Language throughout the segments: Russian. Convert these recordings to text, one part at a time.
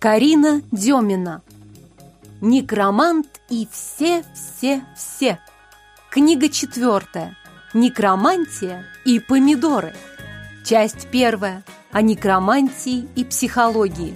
Карина Демина. Некромант и все-все-все. Книга четвертая. Некромантия и помидоры. Часть первая. О некромантии и психологии.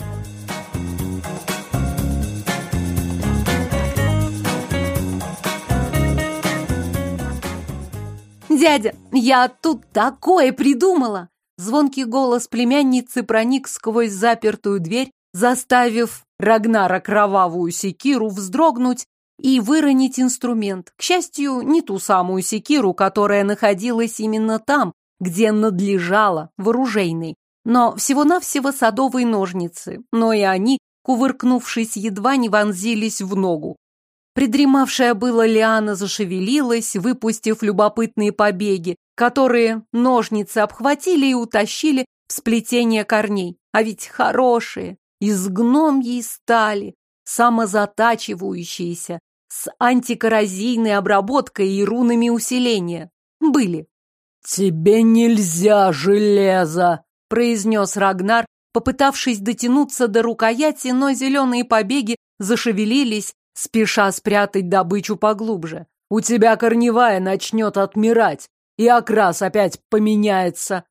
«Дядя, я тут такое придумала!» Звонкий голос племянницы проник сквозь запертую дверь, заставив Рагнара кровавую секиру вздрогнуть и выронить инструмент. К счастью, не ту самую секиру, которая находилась именно там, где надлежала, в оружейной, но всего-навсего садовые ножницы, но и они, кувыркнувшись, едва не вонзились в ногу. Придремавшая была Лиана зашевелилась, выпустив любопытные побеги, которые ножницы обхватили и утащили в сплетение корней. А ведь хорошие, из гномьей стали, самозатачивающиеся, с антикоррозийной обработкой и рунами усиления. Были. «Тебе нельзя железо!» — произнес Рагнар, попытавшись дотянуться до рукояти, но зеленые побеги зашевелились, спеша спрятать добычу поглубже. «У тебя корневая начнет отмирать, и окрас опять поменяется!»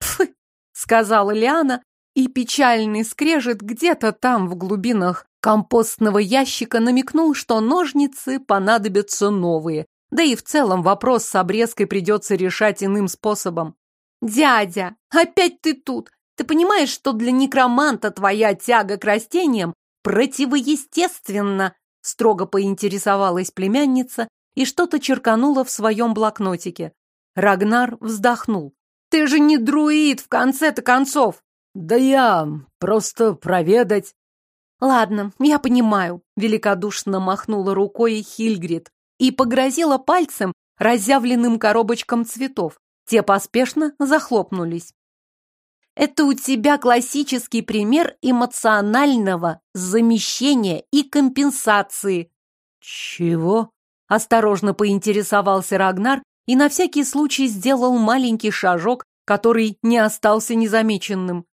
«Пф!» — сказала Лиана, и печальный скрежет где-то там в глубинах компостного ящика намекнул, что ножницы понадобятся новые. Да и в целом вопрос с обрезкой придется решать иным способом. «Дядя, опять ты тут! Ты понимаешь, что для некроманта твоя тяга к растениям противоестественна?» Строго поинтересовалась племянница и что-то черканула в своем блокнотике. Рагнар вздохнул. «Ты же не друид, в конце-то концов!» Да я просто проведать. Ладно, я понимаю, великодушно махнула рукой Хильгрид и погрозила пальцем разъявленным коробочкам цветов. Те поспешно захлопнулись. Это у тебя классический пример эмоционального замещения и компенсации. Чего? Осторожно поинтересовался Рагнар и на всякий случай сделал маленький шажок, который не остался незамеченным.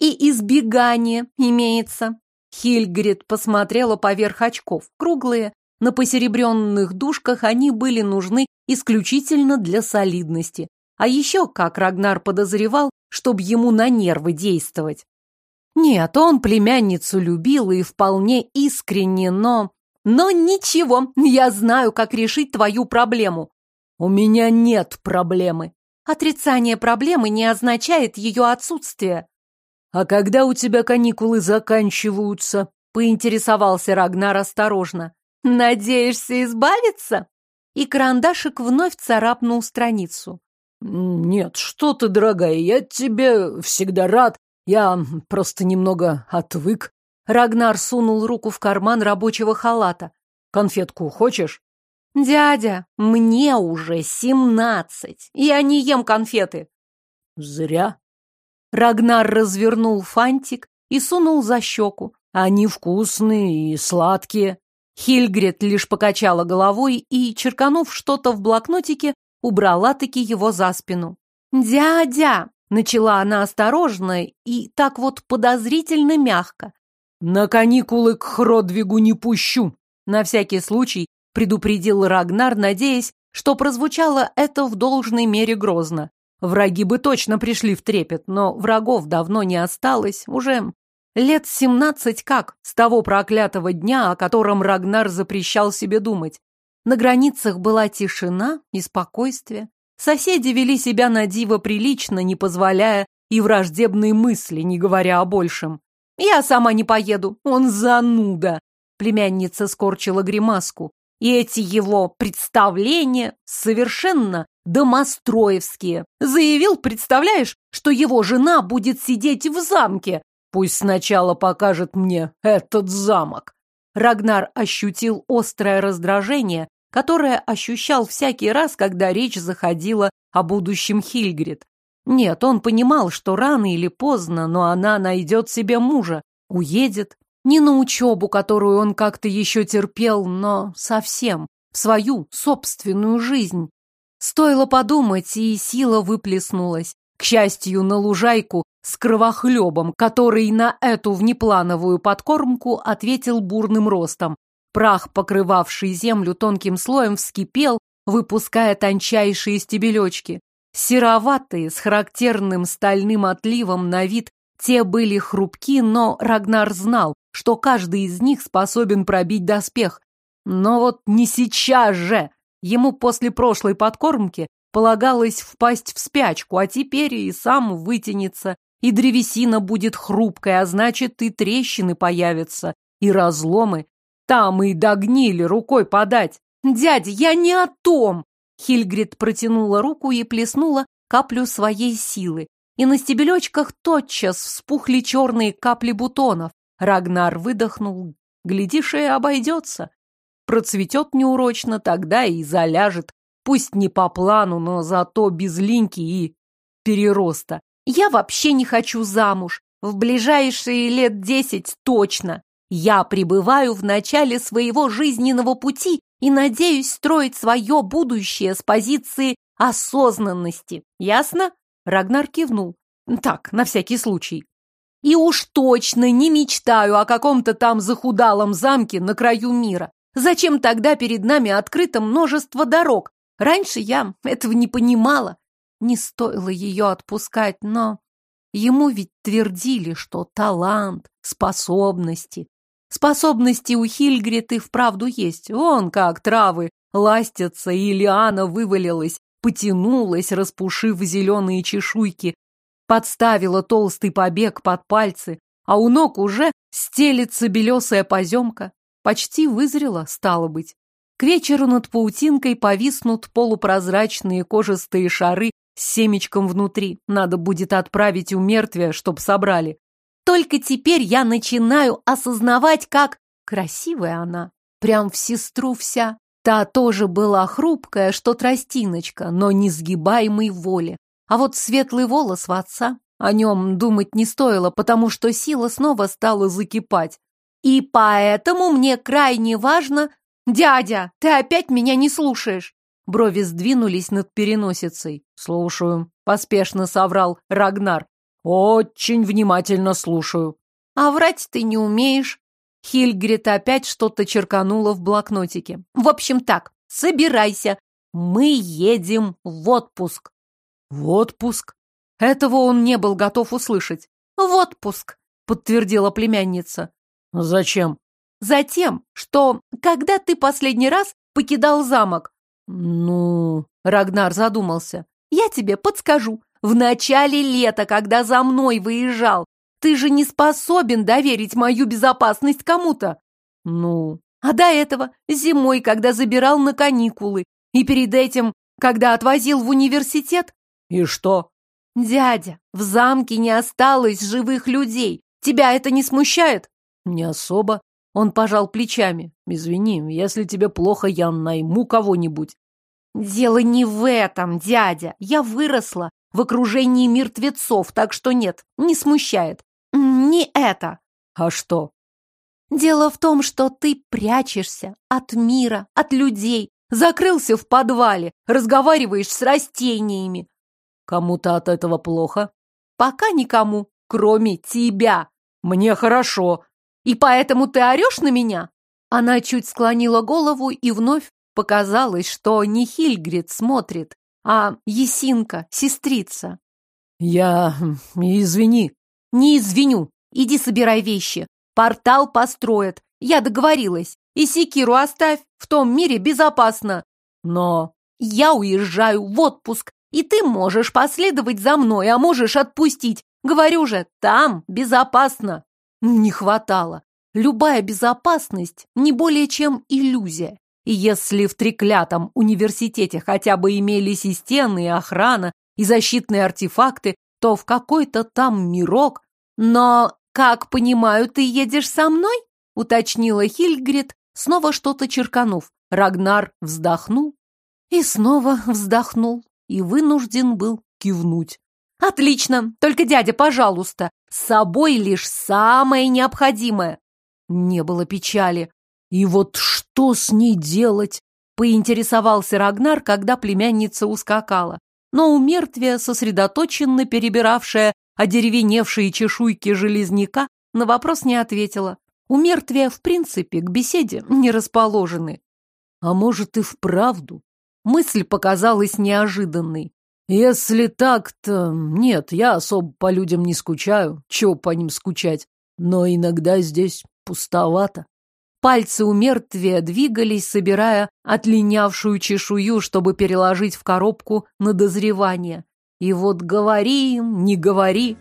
И избегание имеется. Хильгрид посмотрела поверх очков. Круглые, на посеребренных дужках они были нужны исключительно для солидности. А еще, как Рагнар подозревал, чтобы ему на нервы действовать. Нет, он племянницу любил и вполне искренне, но... Но ничего, я знаю, как решить твою проблему. У меня нет проблемы. Отрицание проблемы не означает ее отсутствие. «А когда у тебя каникулы заканчиваются?» — поинтересовался Рагнар осторожно. «Надеешься избавиться?» И карандашик вновь царапнул страницу. «Нет, что ты, дорогая, я тебе всегда рад. Я просто немного отвык». Рагнар сунул руку в карман рабочего халата. «Конфетку хочешь?» «Дядя, мне уже семнадцать. Я не ем конфеты». «Зря. Рагнар развернул фантик и сунул за щеку. Они вкусные и сладкие. Хильгрет лишь покачала головой и, черканув что-то в блокнотике, убрала-таки его за спину. «Дядя!» — начала она осторожно и так вот подозрительно мягко. «На каникулы к Хродвигу не пущу!» На всякий случай предупредил Рагнар, надеясь, что прозвучало это в должной мере грозно. Враги бы точно пришли в трепет, но врагов давно не осталось, уже лет семнадцать как, с того проклятого дня, о котором Рагнар запрещал себе думать. На границах была тишина и спокойствие. Соседи вели себя на диво прилично, не позволяя и враждебные мысли, не говоря о большем. «Я сама не поеду, он зануда!» Племянница скорчила гримаску. И эти его представления совершенно домостроевские. Заявил, представляешь, что его жена будет сидеть в замке. Пусть сначала покажет мне этот замок. Рагнар ощутил острое раздражение, которое ощущал всякий раз, когда речь заходила о будущем Хильгрид. Нет, он понимал, что рано или поздно, но она найдет себе мужа, уедет. Не на учебу, которую он как-то еще терпел, но совсем, в свою собственную жизнь. Стоило подумать, и сила выплеснулась. К счастью, на лужайку с кровохлебом, который на эту внеплановую подкормку ответил бурным ростом. Прах, покрывавший землю тонким слоем, вскипел, выпуская тончайшие стебелечки. Сероватые, с характерным стальным отливом на вид, те были хрупки, но Рагнар знал, что каждый из них способен пробить доспех. Но вот не сейчас же! Ему после прошлой подкормки полагалось впасть в спячку, а теперь и сам вытянется, и древесина будет хрупкой, а значит, и трещины появятся, и разломы. Там и догнили рукой подать. «Дядя, я не о том!» Хильгрид протянула руку и плеснула каплю своей силы. И на стебелечках тотчас вспухли черные капли бутонов. Рагнар выдохнул. Глядишь, и обойдется. Процветет неурочно, тогда и заляжет. Пусть не по плану, но зато без линьки и перероста. Я вообще не хочу замуж. В ближайшие лет десять точно. Я пребываю в начале своего жизненного пути и надеюсь строить свое будущее с позиции осознанности. Ясно? Рагнар кивнул. Так, на всякий случай. И уж точно не мечтаю о каком-то там захудалом замке на краю мира. Зачем тогда перед нами открыто множество дорог? Раньше я этого не понимала. Не стоило ее отпускать, но... Ему ведь твердили, что талант, способности, Способности у Хильгрид и вправду есть. Вон как травы ластятся, и лиана вывалилась, потянулась, распушив зеленые чешуйки, подставила толстый побег под пальцы, а у ног уже стелится белесая поземка. Почти вызрела, стало быть. К вечеру над паутинкой повиснут полупрозрачные кожистые шары с семечком внутри. Надо будет отправить у мертвия, чтоб собрали. Только теперь я начинаю осознавать, как красивая она. Прям в сестру вся. Та тоже была хрупкая, что тростиночка, но несгибаемой воли. А вот светлый волос в отца, о нем думать не стоило, потому что сила снова стала закипать. И поэтому мне крайне важно... Дядя, ты опять меня не слушаешь. Брови сдвинулись над переносицей. Слушаю, поспешно соврал Рагнар. Очень внимательно слушаю. А врать ты не умеешь. Хильгрид опять что-то черканула в блокнотике. В общем так, собирайся. Мы едем в отпуск. В отпуск? Этого он не был готов услышать. В отпуск, подтвердила племянница. Зачем? Затем, что когда ты последний раз покидал замок? Ну, Рагнар задумался. Я тебе подскажу. В начале лета, когда за мной выезжал. Ты же не способен доверить мою безопасность кому-то. Ну, а до этого зимой, когда забирал на каникулы. И перед этим, когда отвозил в университет. И что? Дядя, в замке не осталось живых людей. Тебя это не смущает? Не особо. Он пожал плечами. Извини, если тебе плохо, я найму кого-нибудь. Дело не в этом, дядя. Я выросла в окружении мертвецов, так что нет, не смущает. Не это. А что? Дело в том, что ты прячешься от мира, от людей, закрылся в подвале, разговариваешь с растениями. Кому-то от этого плохо? Пока никому, кроме тебя. Мне хорошо. И поэтому ты орешь на меня? Она чуть склонила голову и вновь показалось, что не Хильгрид смотрит, а Есинка, сестрица. Я... извини. Не извиню. Иди собирай вещи. Портал построят. Я договорилась. И секиру оставь. В том мире безопасно. Но я уезжаю в отпуск, и ты можешь последовать за мной, а можешь отпустить. Говорю же, там безопасно. Не хватало. Любая безопасность не более чем иллюзия. И если в треклятом университете хотя бы имелись и стены, и охрана, и защитные артефакты, то в какой-то там мирок. Но, как понимаю, ты едешь со мной? Уточнила Хильгрид, снова что-то черканув. Рагнар вздохнул и снова вздохнул, и вынужден был кивнуть. «Отлично! Только, дядя, пожалуйста, с собой лишь самое необходимое!» Не было печали. И вот что с ней делать? Поинтересовался Рагнар, когда племянница ускакала. но у мертвия, сосредоточенно перебиравшая одеревеневшие чешуйки железняка, на вопрос не ответила. У мертвия, в принципе, к беседе не расположены. А может и вправду? Мысль показалась неожиданной. Если так-то... Нет, я особо по людям не скучаю. Чего по ним скучать? Но иногда здесь пустовато. Пальцы у мертвия двигались, собирая отлинявшую чешую, чтобы переложить в коробку на дозревание. И вот говори им, не говори.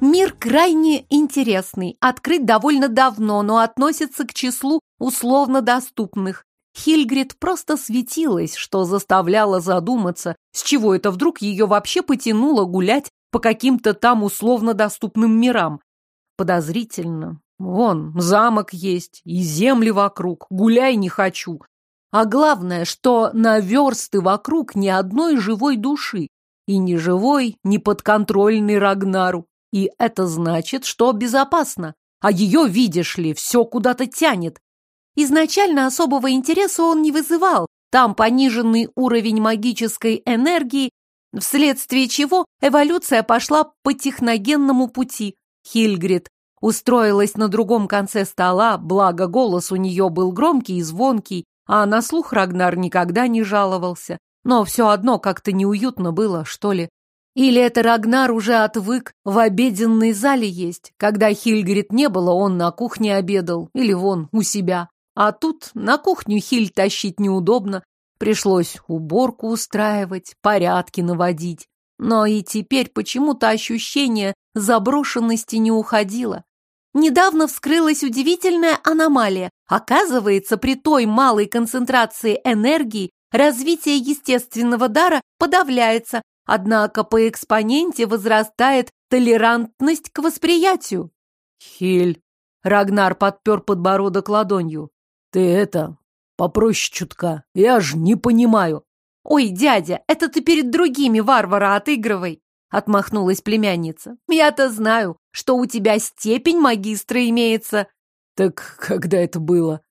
Мир крайне интересный, открыт довольно давно, но относится к числу условно доступных. Хильгрид просто светилась, что заставляло задуматься, с чего это вдруг ее вообще потянуло гулять по каким-то там условно доступным мирам. Подозрительно. Вон, замок есть, и земли вокруг, гуляй не хочу. А главное, что на версты вокруг ни одной живой души, и ни живой, ни подконтрольный Рагнару. И это значит, что безопасно. А ее, видишь ли, все куда-то тянет. Изначально особого интереса он не вызывал. Там пониженный уровень магической энергии, вследствие чего эволюция пошла по техногенному пути. Хильгрид устроилась на другом конце стола, благо голос у нее был громкий и звонкий, а на слух Рагнар никогда не жаловался. Но все одно как-то неуютно было, что ли. Или это Рагнар уже отвык в обеденной зале есть. Когда Хильгрид не было, он на кухне обедал, или вон, у себя. А тут на кухню хиль тащить неудобно. Пришлось уборку устраивать, порядки наводить. Но и теперь почему-то ощущение заброшенности не уходило. Недавно вскрылась удивительная аномалия. Оказывается, при той малой концентрации энергии развитие естественного дара подавляется, однако по экспоненте возрастает толерантность к восприятию. Хиль. Рагнар подпер подбородок ладонью. Ты это, попроще чутка, я ж не понимаю. Ой, дядя, это ты перед другими варвара отыгрывай, отмахнулась племянница. Я-то знаю, что у тебя степень магистра имеется. Так когда это было?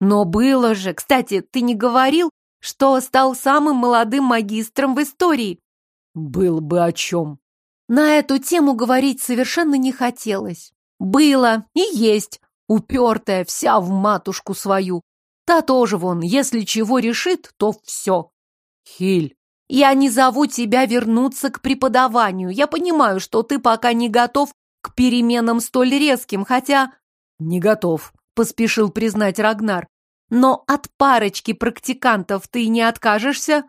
Но было же. Кстати, ты не говорил, что стал самым молодым магистром в истории? Был бы о чем. На эту тему говорить совершенно не хотелось. Было и есть. Упертая, вся в матушку свою. Та тоже вон, если чего решит, то все. Хиль. Я не зову тебя вернуться к преподаванию. Я понимаю, что ты пока не готов к переменам столь резким, хотя... Не готов, поспешил признать Рагнар. Но от парочки практикантов ты не откажешься?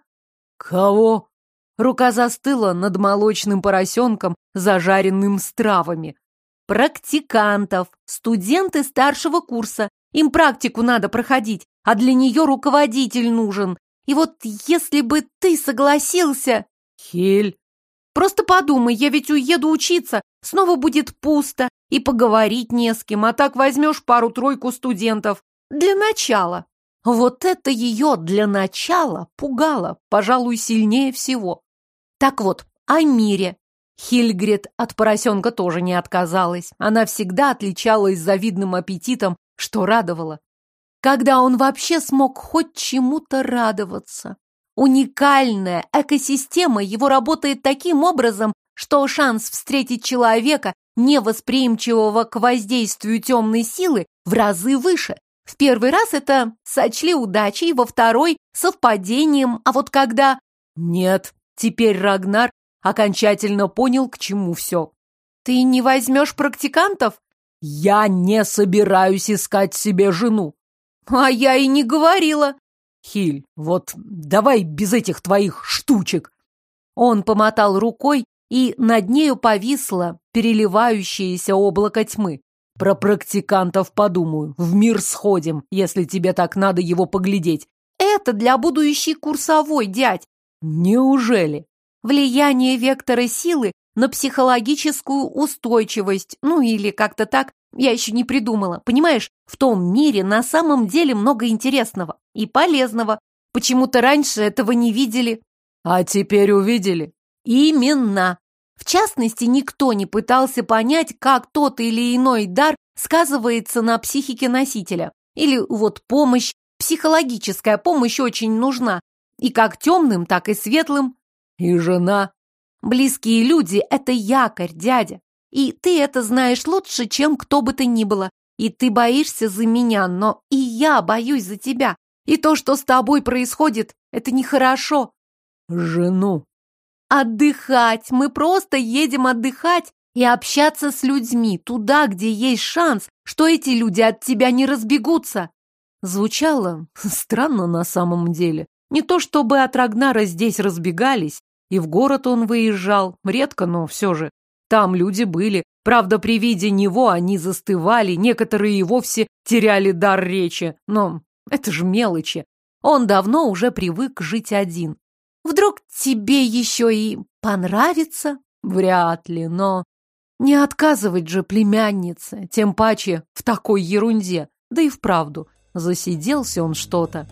Кого? Рука застыла над молочным поросенком, зажаренным с травами. Практикантов, студенты старшего курса. Им практику надо проходить, а для нее руководитель нужен. И вот если бы ты согласился... Хель. Просто подумай, я ведь уеду учиться, снова будет пусто, и поговорить не с кем, а так возьмешь пару-тройку студентов. Для начала. Вот это ее для начала пугало, пожалуй, сильнее всего. Так вот, о мире. Хильгрид от поросенка тоже не отказалась. Она всегда отличалась завидным аппетитом, что радовало. Когда он вообще смог хоть чему-то радоваться? Уникальная экосистема его работает таким образом, что шанс встретить человека, невосприимчивого к воздействию темной силы, в разы выше. В первый раз это сочли удачей, во второй – совпадением, а вот когда... Нет, теперь Рагнар окончательно понял, к чему все. «Ты не возьмешь практикантов?» «Я не собираюсь искать себе жену». «А я и не говорила». «Хиль, вот давай без этих твоих штучек». Он помотал рукой, и над нею повисло переливающееся облако тьмы. Про практикантов подумаю. В мир сходим, если тебе так надо его поглядеть. Это для будущей курсовой, дядь. Неужели? влияние вектора силы на психологическую устойчивость, ну или как-то так, я еще не придумала. Понимаешь, в том мире на самом деле много интересного и полезного. Почему-то раньше этого не видели. А теперь увидели? Именно. В частности, никто не пытался понять, как тот или иной дар сказывается на психике носителя. Или вот помощь, психологическая помощь очень нужна. И как темным, так и светлым. И жена. Близкие люди – это якорь, дядя. И ты это знаешь лучше, чем кто бы то ни было. И ты боишься за меня, но и я боюсь за тебя. И то, что с тобой происходит, это нехорошо. Жену. Отдыхать. Мы просто едем отдыхать и общаться с людьми, туда, где есть шанс, что эти люди от тебя не разбегутся. Звучало странно на самом деле. Не то чтобы от Рагнара здесь разбегались, и в город он выезжал, редко, но все же. Там люди были, правда, при виде него они застывали, некоторые и вовсе теряли дар речи, но это же мелочи. Он давно уже привык жить один. Вдруг тебе еще и понравится? Вряд ли, но... Не отказывать же племяннице, тем паче в такой ерунде. Да и вправду, засиделся он что-то.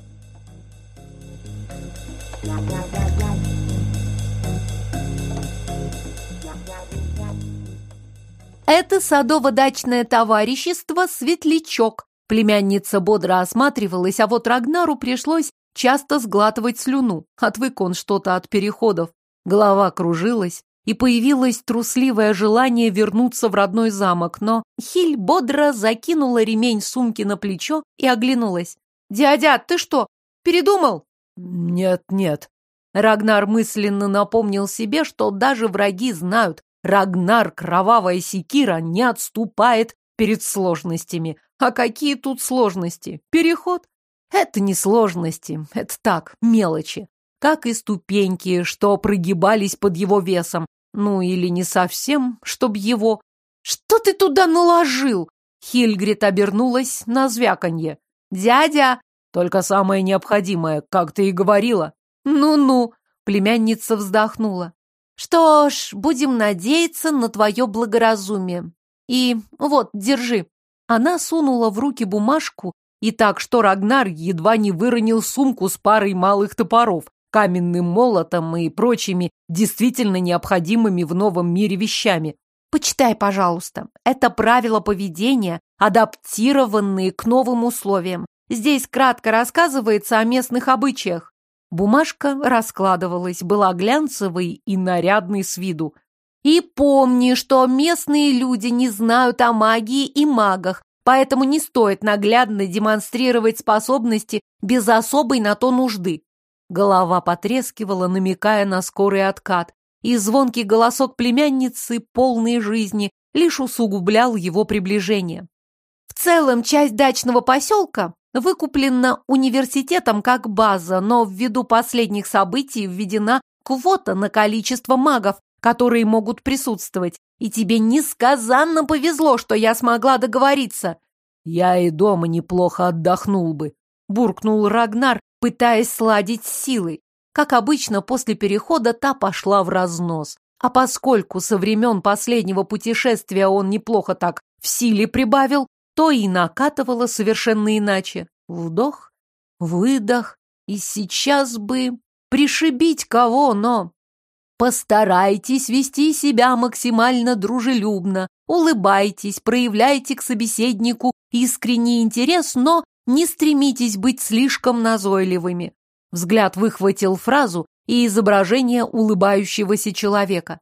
Это садово-дачное товарищество «Светлячок». Племянница бодро осматривалась, а вот Рагнару пришлось часто сглатывать слюну. Отвык он что-то от переходов. Голова кружилась, и появилось трусливое желание вернуться в родной замок, но Хиль бодро закинула ремень сумки на плечо и оглянулась. «Дядя, ты что, передумал?» «Нет, нет». Рагнар мысленно напомнил себе, что даже враги знают, Рагнар Кровавая Секира не отступает перед сложностями. А какие тут сложности? Переход? Это не сложности, это так, мелочи. Как и ступеньки, что прогибались под его весом. Ну, или не совсем, чтоб его... Что ты туда наложил? Хильгрид обернулась на звяканье. «Дядя!» «Только самое необходимое, как ты и говорила». «Ну-ну», — племянница вздохнула. «Что ж, будем надеяться на твое благоразумие. И вот, держи». Она сунула в руки бумажку, и так, что Рагнар едва не выронил сумку с парой малых топоров, каменным молотом и прочими действительно необходимыми в новом мире вещами. Почитай, пожалуйста. Это правила поведения, адаптированные к новым условиям. Здесь кратко рассказывается о местных обычаях. Бумажка раскладывалась, была глянцевой и нарядной с виду. И помни, что местные люди не знают о магии и магах, поэтому не стоит наглядно демонстрировать способности без особой на то нужды. Голова потрескивала, намекая на скорый откат, и звонкий голосок племянницы, полной жизни, лишь усугублял его приближение. В целом, часть дачного поселка выкуплена университетом как база, но ввиду последних событий введена квота на количество магов, которые могут присутствовать. И тебе несказанно повезло, что я смогла договориться. Я и дома неплохо отдохнул бы, буркнул Рагнар, пытаясь сладить силой. Как обычно, после перехода та пошла в разнос. А поскольку со времен последнего путешествия он неплохо так в силе прибавил, то и накатывало совершенно иначе. Вдох, выдох, и сейчас бы пришибить кого, но... Постарайтесь вести себя максимально дружелюбно, улыбайтесь, проявляйте к собеседнику искренний интерес, но не стремитесь быть слишком назойливыми. Взгляд выхватил фразу и изображение улыбающегося человека.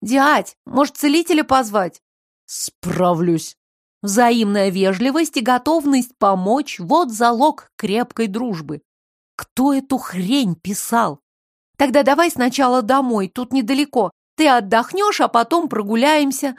«Дядь, может, целителя позвать?» «Справлюсь». Взаимная вежливость и готовность помочь – вот залог крепкой дружбы. Кто эту хрень писал? Тогда давай сначала домой, тут недалеко. Ты отдохнешь, а потом прогуляемся.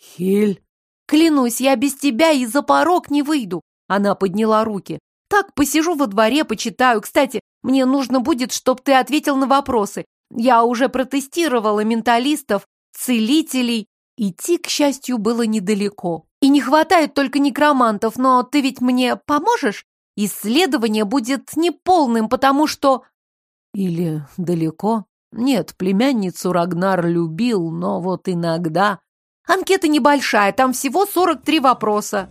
Хель. Клянусь, я без тебя и за порог не выйду. Она подняла руки. Так, посижу во дворе, почитаю. Кстати, мне нужно будет, чтобы ты ответил на вопросы. Я уже протестировала менталистов, целителей. Идти, к счастью, было недалеко. И не хватает только некромантов, но ты ведь мне поможешь? Исследование будет неполным, потому что... Или далеко? Нет, племянницу Рагнар любил, но вот иногда... Анкета небольшая, там всего 43 вопроса.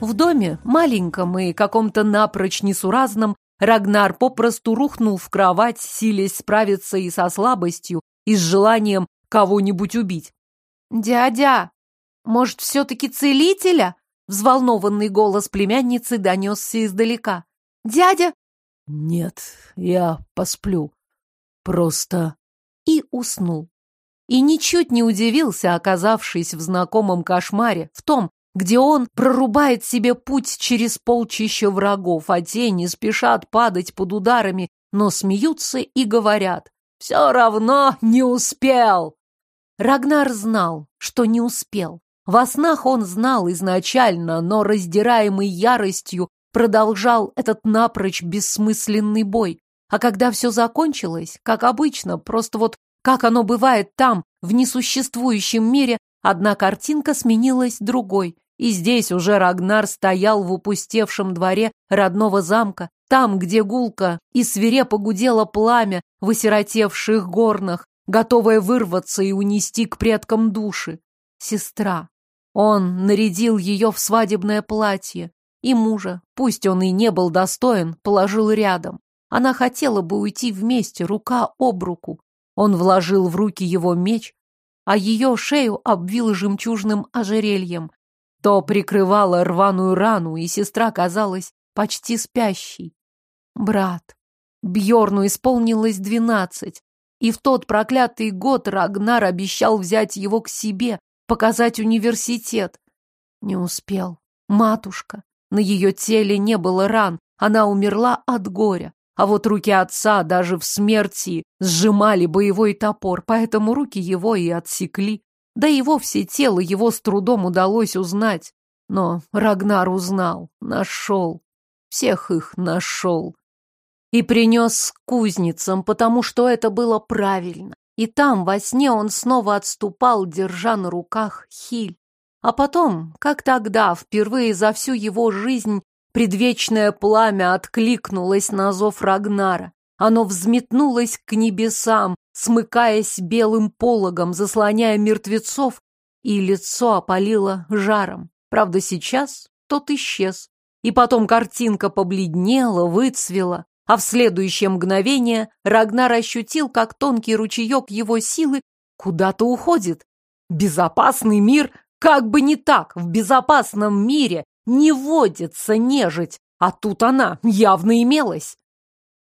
В доме, маленьком и каком-то напрочь несуразном, Рагнар попросту рухнул в кровать, силясь справиться и со слабостью, и с желанием кого-нибудь убить. «Дядя, может, все-таки целителя?» Взволнованный голос племянницы донесся издалека. «Дядя!» «Нет, я посплю. Просто...» И уснул. И ничуть не удивился, оказавшись в знакомом кошмаре, в том, где он прорубает себе путь через полчища врагов, а те не спешат падать под ударами, но смеются и говорят «Все равно не успел!» Рагнар знал, что не успел. Во снах он знал изначально, но, раздираемый яростью, продолжал этот напрочь бессмысленный бой. А когда все закончилось, как обычно, просто вот как оно бывает там, в несуществующем мире, одна картинка сменилась другой. И здесь уже Рагнар стоял в упустевшем дворе родного замка, там, где гулко и свирепо гудело пламя в осиротевших горнах, готовое вырваться и унести к предкам души. Сестра. Он нарядил ее в свадебное платье. И мужа, пусть он и не был достоин, положил рядом. Она хотела бы уйти вместе, рука об руку. Он вложил в руки его меч, а ее шею обвил жемчужным ожерельем. То прикрывало рваную рану, и сестра казалась почти спящей. Брат. Бьорну исполнилось двенадцать, и в тот проклятый год Рагнар обещал взять его к себе, показать университет. Не успел. Матушка. На ее теле не было ран, она умерла от горя. А вот руки отца даже в смерти сжимали боевой топор, поэтому руки его и отсекли. Да и вовсе тело его с трудом удалось узнать. Но Рагнар узнал, нашел. Всех их нашел. И принес к кузницам, потому что это было правильно. И там, во сне, он снова отступал, держа на руках Хиль. А потом, как тогда, впервые за всю его жизнь, предвечное пламя откликнулось на зов Рагнара. Оно взметнулось к небесам, смыкаясь белым пологом, заслоняя мертвецов, и лицо опалило жаром. Правда, сейчас тот исчез. И потом картинка побледнела, выцвела, а в следующее мгновение Рагнар ощутил, как тонкий ручеек его силы куда-то уходит. Безопасный мир, как бы не так, в безопасном мире не водится нежить, а тут она явно имелась.